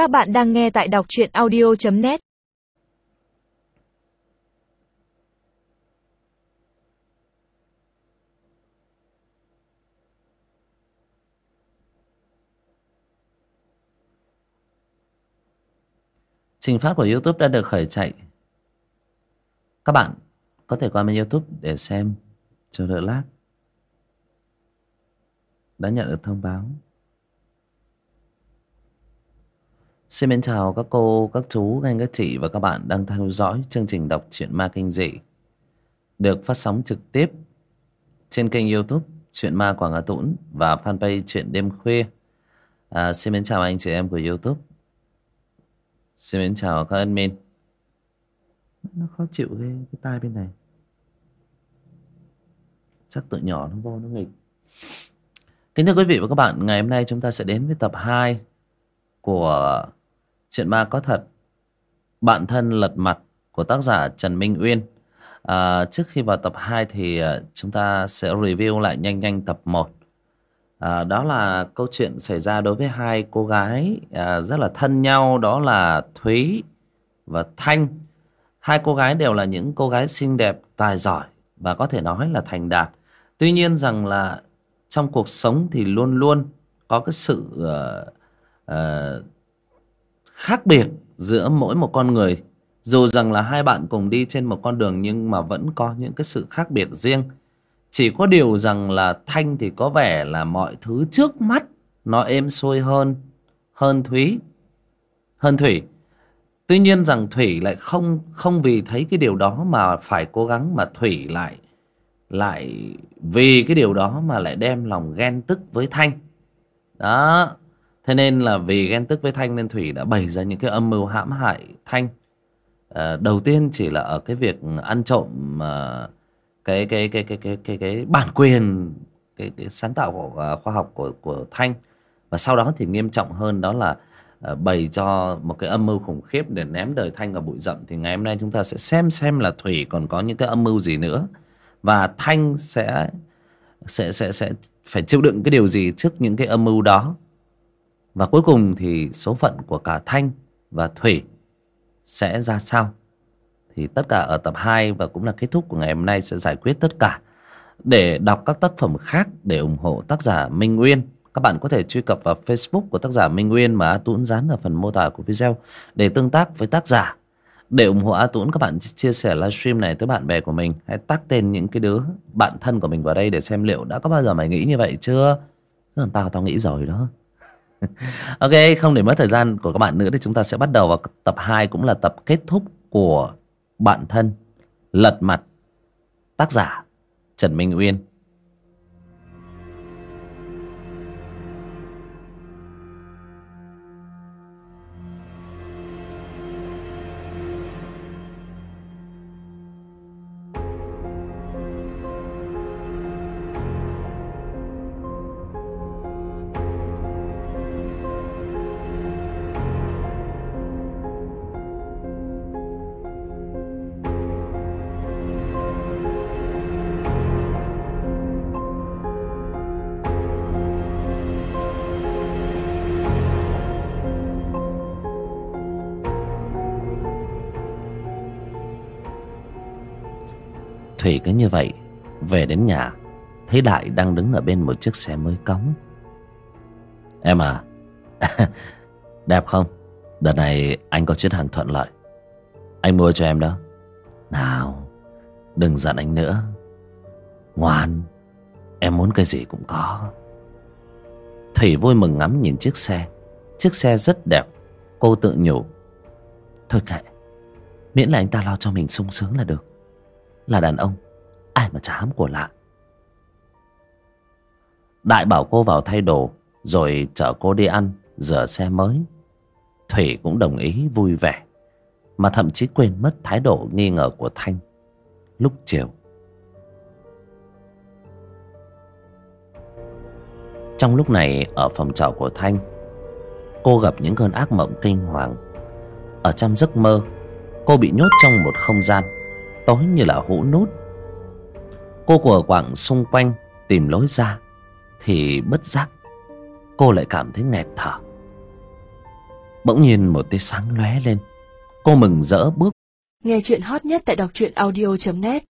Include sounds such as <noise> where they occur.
Các bạn đang nghe tại đọc truyện audio.net Trình phát của YouTube đã được khởi chạy. Các bạn có thể qua bên YouTube để xem chờ đợi lát. Đã nhận được thông báo. Xin mến chào các cô, các chú, các anh, các chị và các bạn đang theo dõi chương trình đọc truyện ma kinh dị được phát sóng trực tiếp trên kênh youtube Chuyện Ma Quảng Hà Tũng và fanpage Chuyện Đêm Khuya. À, xin mến chào anh chị em của youtube. Xin mến chào các admin. Nó khó chịu ghê cái tai bên này. Chắc tự nhỏ nó vô nó nghịch. Kính thưa quý vị và các bạn, ngày hôm nay chúng ta sẽ đến với tập 2 của Chuyện ma có thật. Bạn thân lật mặt của tác giả Trần Minh Uyên. À, Trước khi vào tập 2 thì à, chúng ta sẽ review lại nhanh nhanh tập 1 à, Đó là câu chuyện xảy ra đối với hai cô gái à, rất là thân nhau Đó là Thúy và Thanh. Hai cô gái đều là những cô gái xinh đẹp, tài giỏi Và có thể nói là thành đạt. Tuy nhiên rằng là trong cuộc sống thì luôn luôn có cái sự uh, uh, khác biệt giữa mỗi một con người. Dù rằng là hai bạn cùng đi trên một con đường nhưng mà vẫn có những cái sự khác biệt riêng. Chỉ có điều rằng là thanh thì có vẻ là mọi thứ trước mắt nó êm xuôi hơn hơn thúy, hơn thủy. Tuy nhiên rằng thủy lại không không vì thấy cái điều đó mà phải cố gắng mà thủy lại lại vì cái điều đó mà lại đem lòng ghen tức với thanh. Đó thế nên là vì ghen tức với thanh nên thủy đã bày ra những cái âm mưu hãm hại thanh. À, đầu tiên chỉ là ở cái việc ăn trộm à, cái, cái, cái cái cái cái cái bản quyền cái, cái sáng tạo của ờ, khoa học của của thanh. Và sau đó thì nghiêm trọng hơn đó là à, bày cho một cái âm mưu khủng khiếp để ném đời thanh vào bụi rậm. Thì ngày hôm nay chúng ta sẽ xem xem là thủy còn có những cái âm mưu gì nữa. Và thanh sẽ sẽ sẽ sẽ phải chịu đựng cái điều gì trước những cái âm mưu đó và cuối cùng thì số phận của cả Thanh và Thủy sẽ ra sao? Thì tất cả ở tập 2 và cũng là kết thúc của ngày hôm nay sẽ giải quyết tất cả. Để đọc các tác phẩm khác để ủng hộ tác giả Minh Nguyên, các bạn có thể truy cập vào Facebook của tác giả Minh Nguyên mà A Tuấn dán ở phần mô tả của video để tương tác với tác giả. Để ủng hộ A Tuấn các bạn chia sẻ livestream này tới bạn bè của mình Hãy tag tên những cái đứa bạn thân của mình vào đây để xem liệu đã có bao giờ mày nghĩ như vậy chưa Chứ còn tao tao nghĩ rồi đó <laughs> ok, không để mất thời gian của các bạn nữa thì chúng ta sẽ bắt đầu vào tập 2 cũng là tập kết thúc của bạn thân, lật mặt, tác giả trần minh uyên. Thủy cứ như vậy, Về đến nhà, Thấy Đại đang đứng ở bên một chiếc xe mới cống Em à <laughs> Đẹp không? Đợt này anh có chuyến hàng thuận lợi. Anh mua cho em đó. Nào, Đừng giận anh nữa. Ngoan, Em muốn cái gì cũng có. Thủy vui mừng ngắm nhìn chiếc xe. Chiếc xe rất đẹp, Cô tự nhủ. Thôi kệ, Miễn là anh ta lo cho mình sung sướng là được là đàn ông. Ai mà chả hám của lạ. Đại bảo cô vào thay đồ, rồi chở cô đi ăn, rửa xe mới. Thủy cũng đồng ý, vui vẻ. Mà thậm chí quên mất thái độ nghi ngờ của thanh. Lúc chiều. Trong lúc này, ở phòng trọ của thanh, cô gặp những cơn ác mộng kinh hoàng. Ở trong giấc mơ, cô bị nhốt trong một không gian tối như là hũ nút. Cô của quạng xung quanh tìm lối ra, thì bất giác cô lại cảm thấy nghẹt thở. Bỗng nhiên một tia sáng lóe lên, cô mừng rỡ bước. Nghe chuyện hot nhất tại đọc truyện audio.net